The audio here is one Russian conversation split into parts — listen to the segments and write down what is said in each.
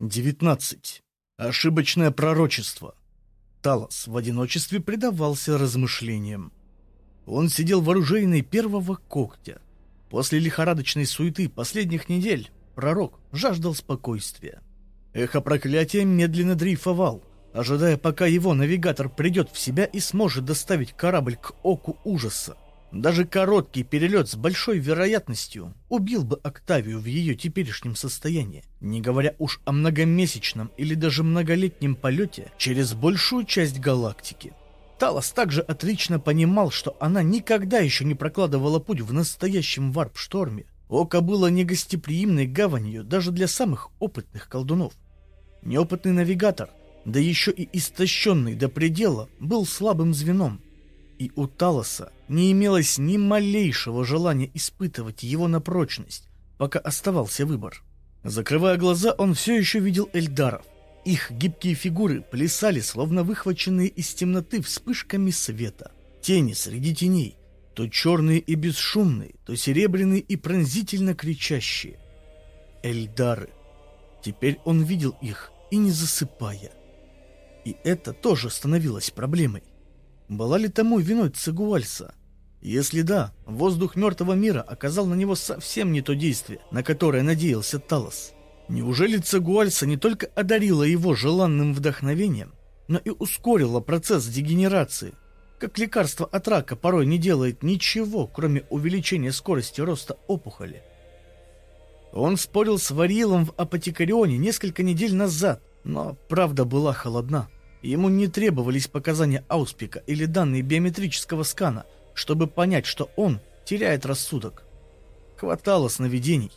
19. Ошибочное пророчество. Талос в одиночестве предавался размышлениям. Он сидел вооруженный первого когтя. После лихорадочной суеты последних недель пророк жаждал спокойствия. Эхо проклятия медленно дрейфовал, ожидая, пока его навигатор придет в себя и сможет доставить корабль к оку ужаса. Даже короткий перелет с большой вероятностью убил бы Октавию в ее теперешнем состоянии, не говоря уж о многомесячном или даже многолетнем полете через большую часть галактики. Талос также отлично понимал, что она никогда еще не прокладывала путь в настоящем варп-шторме. Око было негостеприимной гаванью даже для самых опытных колдунов. Неопытный навигатор, да еще и истощенный до предела, был слабым звеном, и у Талоса не имелось ни малейшего желания испытывать его на прочность, пока оставался выбор. Закрывая глаза, он все еще видел Эльдаров. Их гибкие фигуры плясали, словно выхваченные из темноты вспышками света. Тени среди теней, то черные и бесшумные, то серебряные и пронзительно кричащие. Эльдары. Теперь он видел их и не засыпая. И это тоже становилось проблемой. Была ли тому виной Цигуальса? Если да, воздух мертвого мира оказал на него совсем не то действие, на которое надеялся Талос. Неужели Цигуальса не только одарила его желанным вдохновением, но и ускорила процесс дегенерации? Как лекарство от рака порой не делает ничего, кроме увеличения скорости роста опухоли. Он спорил с Варилом в Апотекарионе несколько недель назад, но правда была холодна. Ему не требовались показания Ауспика или данные биометрического скана, чтобы понять, что он теряет рассудок. Хватало сновидений.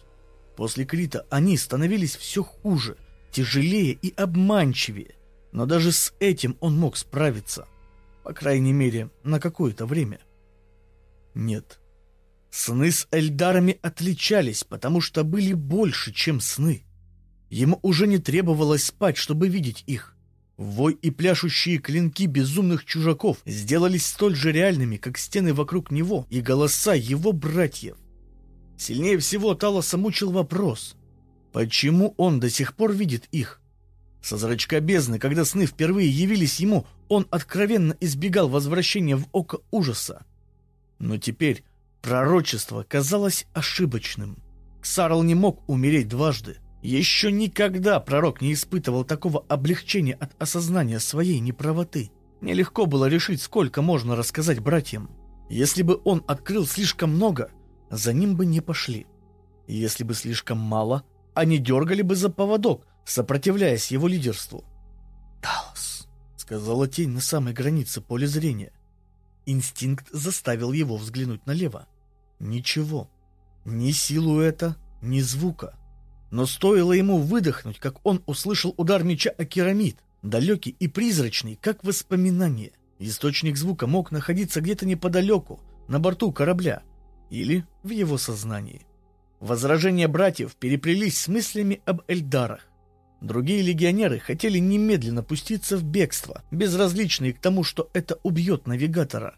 После Крита они становились все хуже, тяжелее и обманчивее, но даже с этим он мог справиться. По крайней мере, на какое-то время. Нет. Сны с Эльдарами отличались, потому что были больше, чем сны. Ему уже не требовалось спать, чтобы видеть их. Вой и пляшущие клинки безумных чужаков сделались столь же реальными, как стены вокруг него и голоса его братьев. Сильнее всего Талоса мучил вопрос, почему он до сих пор видит их? Со зрачка бездны, когда сны впервые явились ему, он откровенно избегал возвращения в око ужаса. Но теперь пророчество казалось ошибочным. Ксарл не мог умереть дважды. Еще никогда пророк не испытывал такого облегчения от осознания своей неправоты. Нелегко было решить, сколько можно рассказать братьям. Если бы он открыл слишком много, за ним бы не пошли. Если бы слишком мало, они дергали бы за поводок, сопротивляясь его лидерству. «Талос», — сказала тень на самой границе поля зрения. Инстинкт заставил его взглянуть налево. Ничего. Ни силуэта, ни звука. Но стоило ему выдохнуть, как он услышал удар меча о керамид, далекий и призрачный, как воспоминание. Источник звука мог находиться где-то неподалеку, на борту корабля, или в его сознании. Возражения братьев переплелись с мыслями об Эльдарах. Другие легионеры хотели немедленно пуститься в бегство, безразличные к тому, что это убьет навигатора.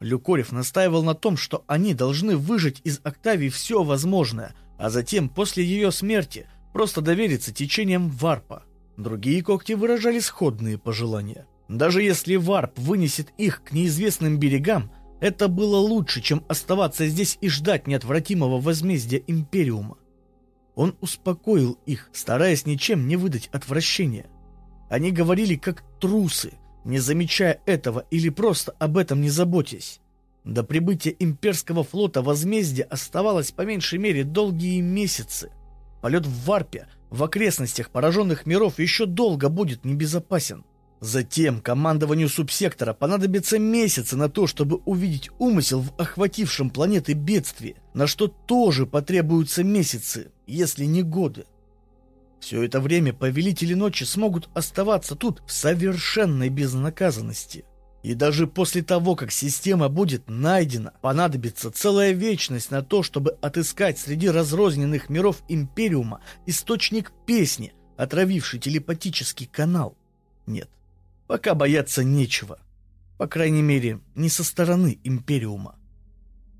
Люкорев настаивал на том, что они должны выжать из Октавии все возможное – а затем, после ее смерти, просто довериться течениям варпа. Другие когти выражали сходные пожелания. Даже если варп вынесет их к неизвестным берегам, это было лучше, чем оставаться здесь и ждать неотвратимого возмездия Империума. Он успокоил их, стараясь ничем не выдать отвращения. Они говорили как трусы, не замечая этого или просто об этом не заботясь. До прибытия имперского флота возмездие оставалось по меньшей мере долгие месяцы. Полет в Варпе, в окрестностях пораженных миров еще долго будет небезопасен. Затем командованию субсектора понадобится месяцы на то, чтобы увидеть умысел в охватившем планеты бедствии, на что тоже потребуются месяцы, если не годы. Все это время повелители ночи смогут оставаться тут в совершенной безнаказанности. И даже после того, как система будет найдена, понадобится целая вечность на то, чтобы отыскать среди разрозненных миров Империума источник песни, отравивший телепатический канал. Нет, пока бояться нечего. По крайней мере, не со стороны Империума.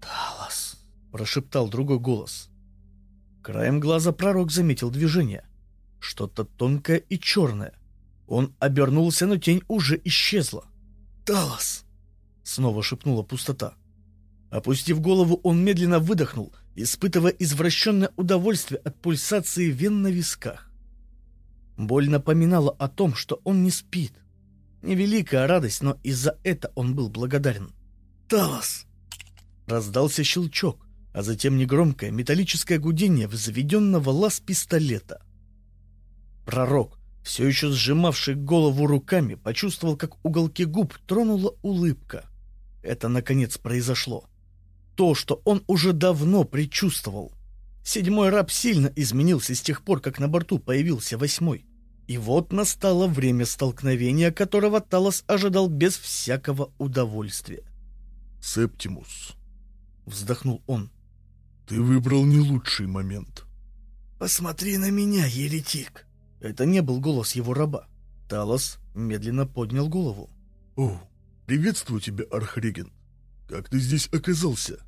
«Талос», — прошептал другой голос. Краем глаза пророк заметил движение. Что-то тонкое и черное. Он обернулся, но тень уже исчезла. «Талос!» — снова шепнула пустота. Опустив голову, он медленно выдохнул, испытывая извращенное удовольствие от пульсации вен на висках. Боль напоминала о том, что он не спит. Невеликая радость, но из-за это он был благодарен. «Талос!» Раздался щелчок, а затем негромкое металлическое гудение взведенного лаз пистолета. Пророк, все еще сжимавший голову руками, почувствовал, как уголки губ тронула улыбка. Это, наконец, произошло. То, что он уже давно предчувствовал. Седьмой раб сильно изменился с тех пор, как на борту появился восьмой. И вот настало время столкновения, которого Талос ожидал без всякого удовольствия. «Септимус», — вздохнул он, — «ты выбрал не лучший момент». «Посмотри на меня, еретик!» Это не был голос его раба. Талос медленно поднял голову. «О, приветствую тебя, Архрегент. Как ты здесь оказался?»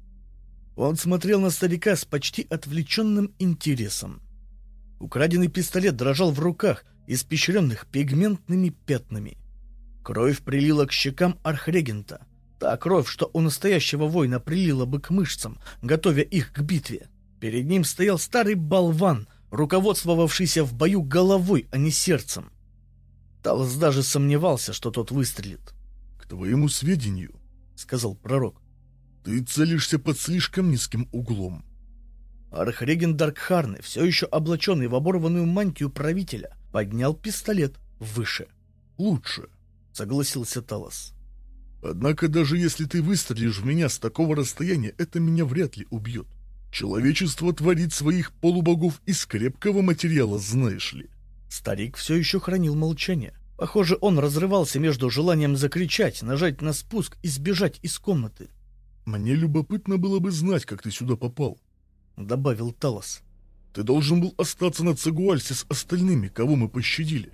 Он смотрел на старика с почти отвлеченным интересом. Украденный пистолет дрожал в руках, испещренных пигментными пятнами. Кровь прилила к щекам архрегента. Та кровь, что у настоящего воина прилила бы к мышцам, готовя их к битве. Перед ним стоял старый болван, руководствовавшийся в бою головой, а не сердцем. Талос даже сомневался, что тот выстрелит. — К твоему сведению, — сказал пророк, — ты целишься под слишком низким углом. Архреген Даркхарны, все еще облаченный в оборванную мантию правителя, поднял пистолет выше. «Лучше», — согласился Талос. «Однако даже если ты выстрелишь в меня с такого расстояния, это меня вряд ли убьет. Человечество творит своих полубогов из крепкого материала, знаешь ли». Старик все еще хранил молчание. Похоже, он разрывался между желанием закричать, нажать на спуск и сбежать из комнаты. «Мне любопытно было бы знать, как ты сюда попал. — добавил Талос. «Ты должен был остаться на Цигуальсе с остальными, кого мы пощадили.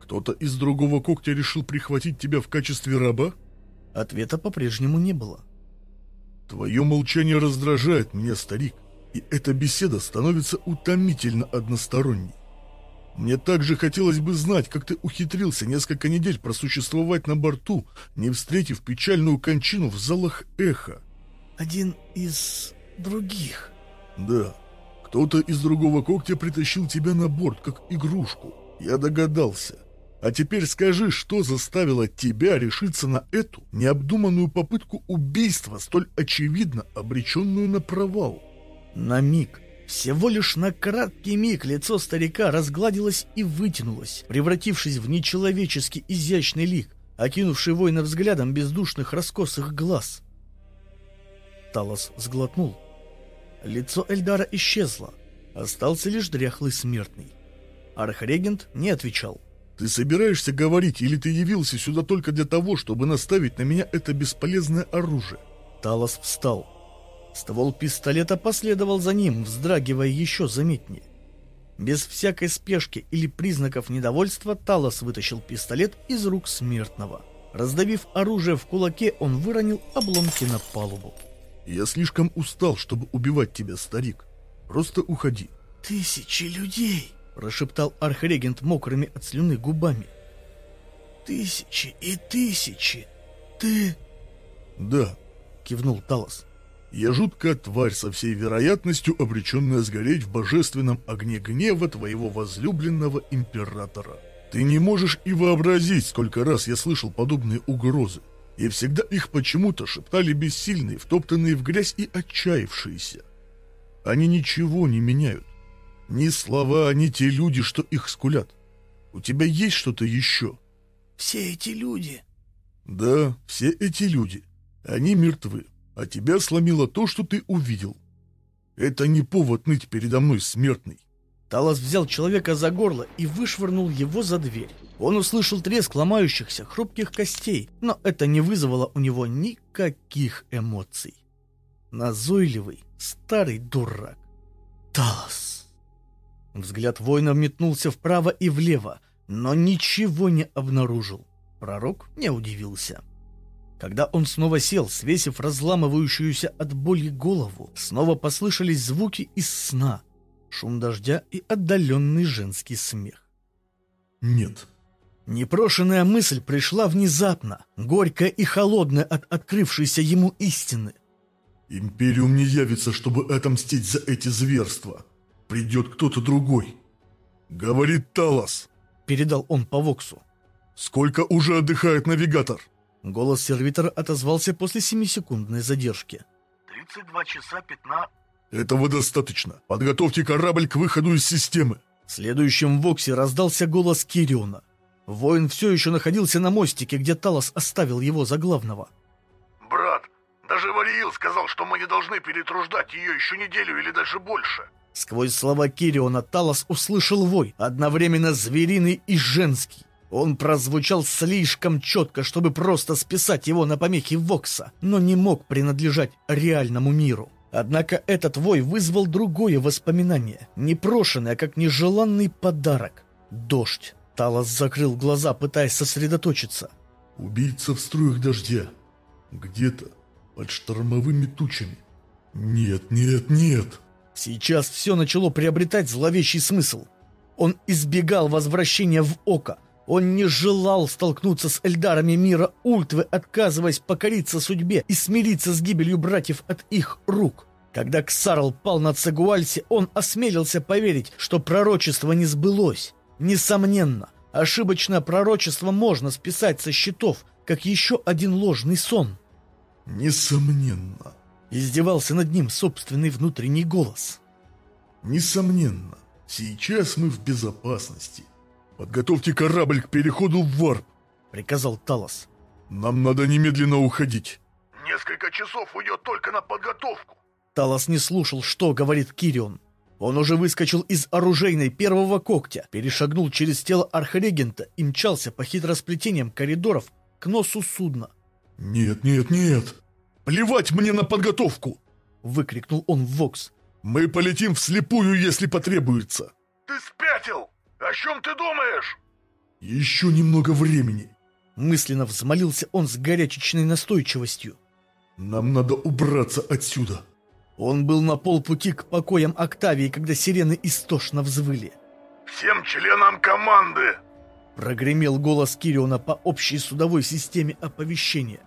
Кто-то из другого когтя решил прихватить тебя в качестве раба?» Ответа по-прежнему не было. «Твое молчание раздражает меня, старик, и эта беседа становится утомительно односторонней. Мне также хотелось бы знать, как ты ухитрился несколько недель просуществовать на борту, не встретив печальную кончину в залах эхо». «Один из других», «Да. Кто-то из другого когтя притащил тебя на борт, как игрушку. Я догадался. А теперь скажи, что заставило тебя решиться на эту необдуманную попытку убийства, столь очевидно обреченную на провал?» На миг, всего лишь на краткий миг лицо старика разгладилось и вытянулось, превратившись в нечеловечески изящный лик, окинувший воина взглядом бездушных раскосых глаз. Талос сглотнул. Лицо Эльдара исчезло. Остался лишь дряхлый смертный. Архрегент не отвечал. «Ты собираешься говорить, или ты явился сюда только для того, чтобы наставить на меня это бесполезное оружие?» Талос встал. Ствол пистолета последовал за ним, вздрагивая еще заметнее. Без всякой спешки или признаков недовольства Талос вытащил пистолет из рук смертного. Раздавив оружие в кулаке, он выронил обломки на палубу. Я слишком устал, чтобы убивать тебя, старик. Просто уходи. Тысячи людей, прошептал архрегент мокрыми от слюны губами. Тысячи и тысячи. Ты... Да, кивнул Талос. Я жуткая тварь, со всей вероятностью обреченная сгореть в божественном огне гнева твоего возлюбленного императора. Ты не можешь и вообразить, сколько раз я слышал подобные угрозы и всегда их почему-то шептали бессильные, втоптанные в грязь и отчаявшиеся. Они ничего не меняют. Ни слова, ни те люди, что их скулят. У тебя есть что-то еще? Все эти люди. Да, все эти люди. Они мертвы, а тебя сломило то, что ты увидел. Это не повод ныть передо мной смертный. Талос взял человека за горло и вышвырнул его за дверь. Он услышал треск ломающихся хрупких костей, но это не вызвало у него никаких эмоций. Назойливый старый дурак. Талос. Взгляд воина метнулся вправо и влево, но ничего не обнаружил. Пророк не удивился. Когда он снова сел, свесив разламывающуюся от боли голову, снова послышались звуки из сна — шум дождя и отдаленный женский смех. Нет. Непрошенная мысль пришла внезапно, горькая и холодная от открывшейся ему истины. Империум не явится, чтобы отомстить за эти зверства. Придет кто-то другой. Говорит Талас. Передал он по Воксу. Сколько уже отдыхает навигатор? Голос сервитора отозвался после семисекундной задержки. 32 часа 15... Этого достаточно. Подготовьте корабль к выходу из системы. В следующем Воксе раздался голос Кириона. Воин все еще находился на мостике, где Талос оставил его за главного. Брат, даже Вариил сказал, что мы не должны перетруждать ее еще неделю или даже больше. Сквозь слова Кириона Талос услышал вой, одновременно звериный и женский. Он прозвучал слишком четко, чтобы просто списать его на помехи Вокса, но не мог принадлежать реальному миру. Однако этот вой вызвал другое воспоминание, непрошенное, как нежеланный подарок. Дождь. Талос закрыл глаза, пытаясь сосредоточиться. Убийца в струях дождя. Где-то под штормовыми тучами. Нет, нет, нет. Сейчас все начало приобретать зловещий смысл. Он избегал возвращения в Око, он не желал столкнуться с Эльдарами мира Ультвы, отказываясь покориться судьбе и смириться с гибелью братьев от их рук. Когда Ксарл пал на Цегуальсе, он осмелился поверить, что пророчество не сбылось. Несомненно, ошибочное пророчество можно списать со счетов, как еще один ложный сон. Несомненно. Издевался над ним собственный внутренний голос. Несомненно. Сейчас мы в безопасности. «Подготовьте корабль к переходу в варп», — приказал Талос. «Нам надо немедленно уходить». «Несколько часов уйдет только на подготовку». Талос не слушал, что говорит Кирион. Он уже выскочил из оружейной первого когтя, перешагнул через тело архрегента и мчался по хитросплетениям коридоров к носу судна. «Нет, нет, нет! Плевать мне на подготовку!» — выкрикнул он в Вокс. «Мы полетим вслепую, если потребуется!» «Ты спятил!» «О чем ты думаешь?» «Еще немного времени!» Мысленно взмолился он с горячечной настойчивостью. «Нам надо убраться отсюда!» Он был на полпути к покоям Октавии, когда сирены истошно взвыли. «Всем членам команды!» Прогремел голос Кириона по общей судовой системе оповещения.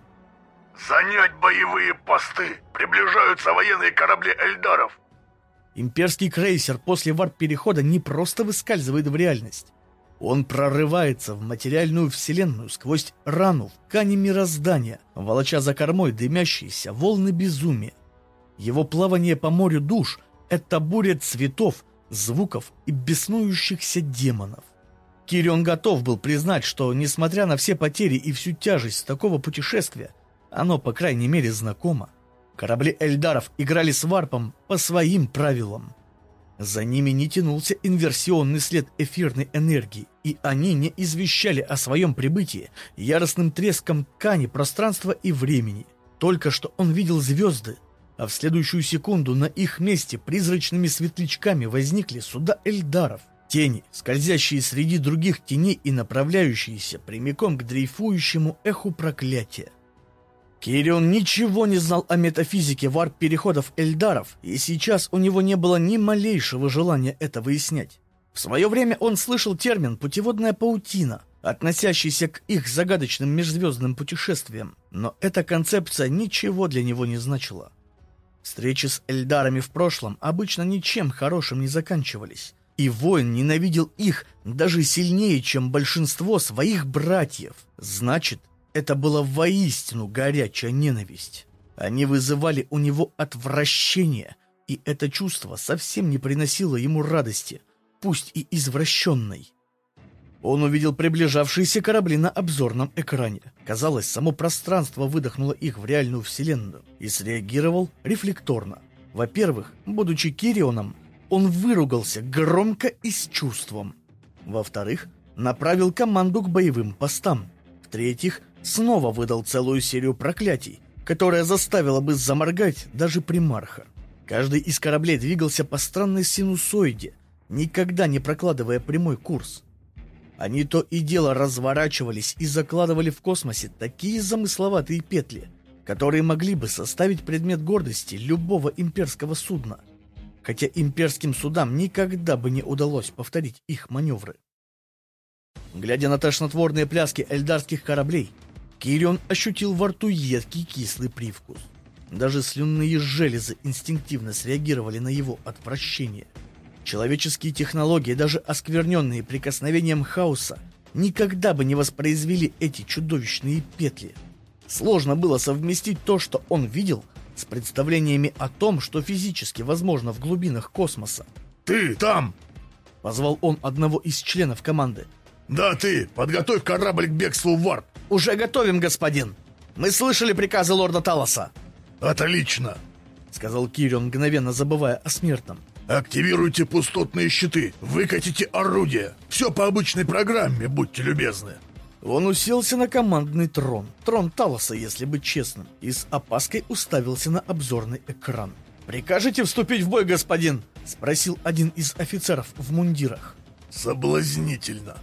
«Занять боевые посты! Приближаются военные корабли Эльдаров! Имперский крейсер после варп-перехода не просто выскальзывает в реальность. Он прорывается в материальную вселенную сквозь рану в ткани мироздания, волоча за кормой дымящиеся волны безумия. Его плавание по морю душ — это буря цветов, звуков и беснующихся демонов. Кирион готов был признать, что, несмотря на все потери и всю тяжесть такого путешествия, оно, по крайней мере, знакомо. Корабли Эльдаров играли с варпом по своим правилам. За ними не тянулся инверсионный след эфирной энергии, и они не извещали о своем прибытии яростным треском ткани пространства и времени. Только что он видел звезды, а в следующую секунду на их месте призрачными светлячками возникли суда Эльдаров. Тени, скользящие среди других теней и направляющиеся прямиком к дрейфующему эху проклятия. Кирион ничего не знал о метафизике варп-переходов Эльдаров, и сейчас у него не было ни малейшего желания это выяснять. В свое время он слышал термин «путеводная паутина», относящийся к их загадочным межзвездным путешествиям, но эта концепция ничего для него не значила. Встречи с Эльдарами в прошлом обычно ничем хорошим не заканчивались, и воин ненавидел их даже сильнее, чем большинство своих братьев. Значит, это была воистину горячая ненависть. Они вызывали у него отвращение, и это чувство совсем не приносило ему радости, пусть и извращенной. Он увидел приближавшиеся корабли на обзорном экране. Казалось, само пространство выдохнуло их в реальную вселенную и среагировал рефлекторно. Во-первых, будучи Кирионом, он выругался громко и с чувством. Во-вторых, направил команду к боевым постам. В-третьих, снова выдал целую серию проклятий, которая заставила бы заморгать даже примарха. Каждый из кораблей двигался по странной синусоиде, никогда не прокладывая прямой курс. Они то и дело разворачивались и закладывали в космосе такие замысловатые петли, которые могли бы составить предмет гордости любого имперского судна. хотя имперским судам никогда бы не удалось повторить их маневры. Глядя на тошнотворные пляски эльдарских кораблей, Кирион ощутил во рту едкий кислый привкус. Даже слюнные железы инстинктивно среагировали на его отвращение. Человеческие технологии, даже оскверненные прикосновением хаоса, никогда бы не воспроизвели эти чудовищные петли. Сложно было совместить то, что он видел, с представлениями о том, что физически возможно в глубинах космоса. «Ты там!» — позвал он одного из членов команды. «Да, ты! Подготовь корабль к бегству в варп!» «Уже готовим, господин! Мы слышали приказы лорда Талоса!» «Отлично!» — сказал Кирион, мгновенно забывая о смертном. «Активируйте пустотные щиты, выкатите орудия. Все по обычной программе, будьте любезны». Он уселся на командный трон, трон Талоса, если быть честным, и с опаской уставился на обзорный экран. «Прикажете вступить в бой, господин?» — спросил один из офицеров в мундирах. «Соблазнительно.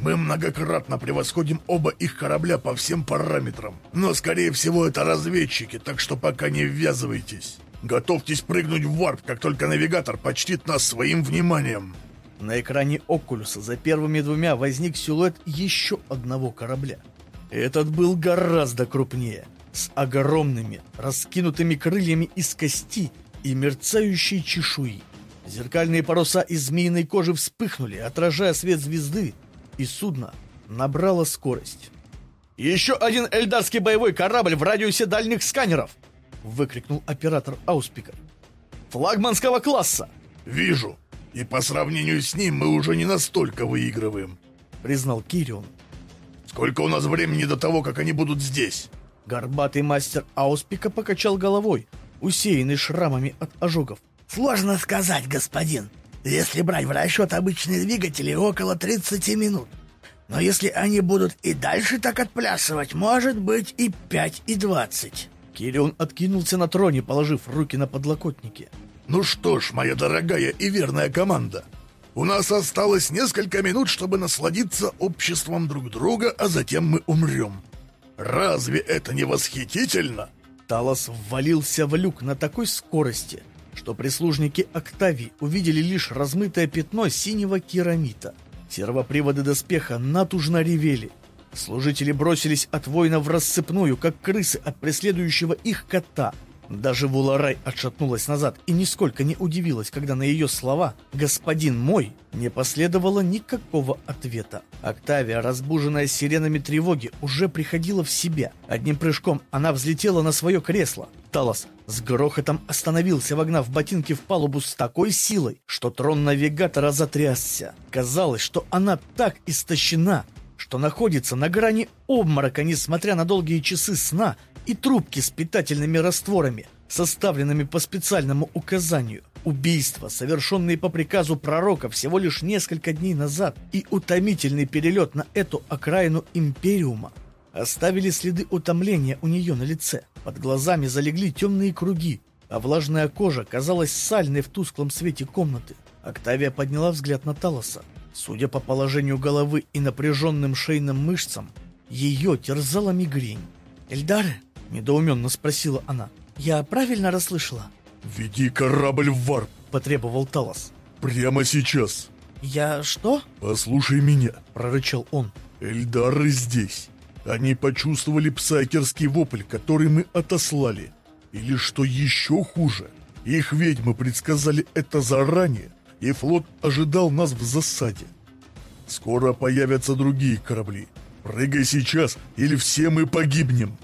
Мы многократно превосходим оба их корабля по всем параметрам, но, скорее всего, это разведчики, так что пока не ввязывайтесь. Готовьтесь прыгнуть в варп, как только навигатор почтит нас своим вниманием». На экране Окулюса за первыми двумя возник силуэт еще одного корабля. Этот был гораздо крупнее, с огромными, раскинутыми крыльями из кости и мерцающей чешуи. Зеркальные паруса из змеиной кожи вспыхнули, отражая свет звезды, и судно набрало скорость. «Еще один эльдарский боевой корабль в радиусе дальних сканеров!» — выкрикнул оператор Ауспика. «Флагманского класса!» «Вижу!» И по сравнению с ним мы уже не настолько выигрываем», — признал Кирион. «Сколько у нас времени до того, как они будут здесь?» Горбатый мастер Ауспика покачал головой, усеянный шрамами от ожогов. «Сложно сказать, господин. Если брать в расчет обычные двигатели, около 30 минут. Но если они будут и дальше так отплясывать, может быть и 5, и 20». Кирион откинулся на троне, положив руки на подлокотники. Ну что ж, моя дорогая и верная команда, у нас осталось несколько минут, чтобы насладиться обществом друг друга, а затем мы умрем. Разве это не восхитительно? Талос ввалился в люк на такой скорости, что прислужники Октавии увидели лишь размытое пятно синего керамита. Сервоприводы доспеха натужно ревели. Служители бросились от воина в рассыпную, как крысы от преследующего их кота — даже Вуларай отшатнулась назад и нисколько не удивилась, когда на ее слова «господин мой» не последовало никакого ответа. Октавия, разбуженная сиренами тревоги, уже приходила в себя. Одним прыжком она взлетела на свое кресло. Талос с грохотом остановился, вогнав ботинки в палубу с такой силой, что трон навигатора затрясся. Казалось, что она так истощена, что находится на грани обморока, несмотря на долгие часы сна, и трубки с питательными растворами, составленными по специальному указанию. Убийства, совершенные по приказу пророка всего лишь несколько дней назад, и утомительный перелет на эту окраину Империума оставили следы утомления у нее на лице. Под глазами залегли темные круги, а влажная кожа казалась сальной в тусклом свете комнаты. Октавия подняла взгляд на Талоса. Судя по положению головы и напряженным шейным мышцам, ее терзала мигрень. «Эльдары?» Недоуменно спросила она. «Я правильно расслышала?» «Веди корабль в варп!» Потребовал Талос. «Прямо сейчас!» «Я что?» «Послушай меня!» Прорычал он. «Эльдары здесь. Они почувствовали псайкерский вопль, который мы отослали. Или что еще хуже, их ведьмы предсказали это заранее, и флот ожидал нас в засаде. Скоро появятся другие корабли. Прыгай сейчас, или все мы погибнем!»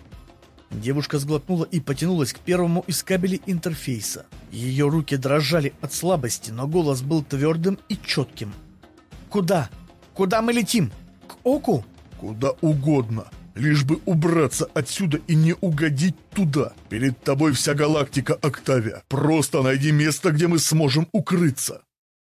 Девушка сглотнула и потянулась к первому из кабелей интерфейса. Ее руки дрожали от слабости, но голос был твердым и четким. «Куда? Куда мы летим? К Оку?» «Куда угодно, лишь бы убраться отсюда и не угодить туда. Перед тобой вся галактика Октавия. Просто найди место, где мы сможем укрыться».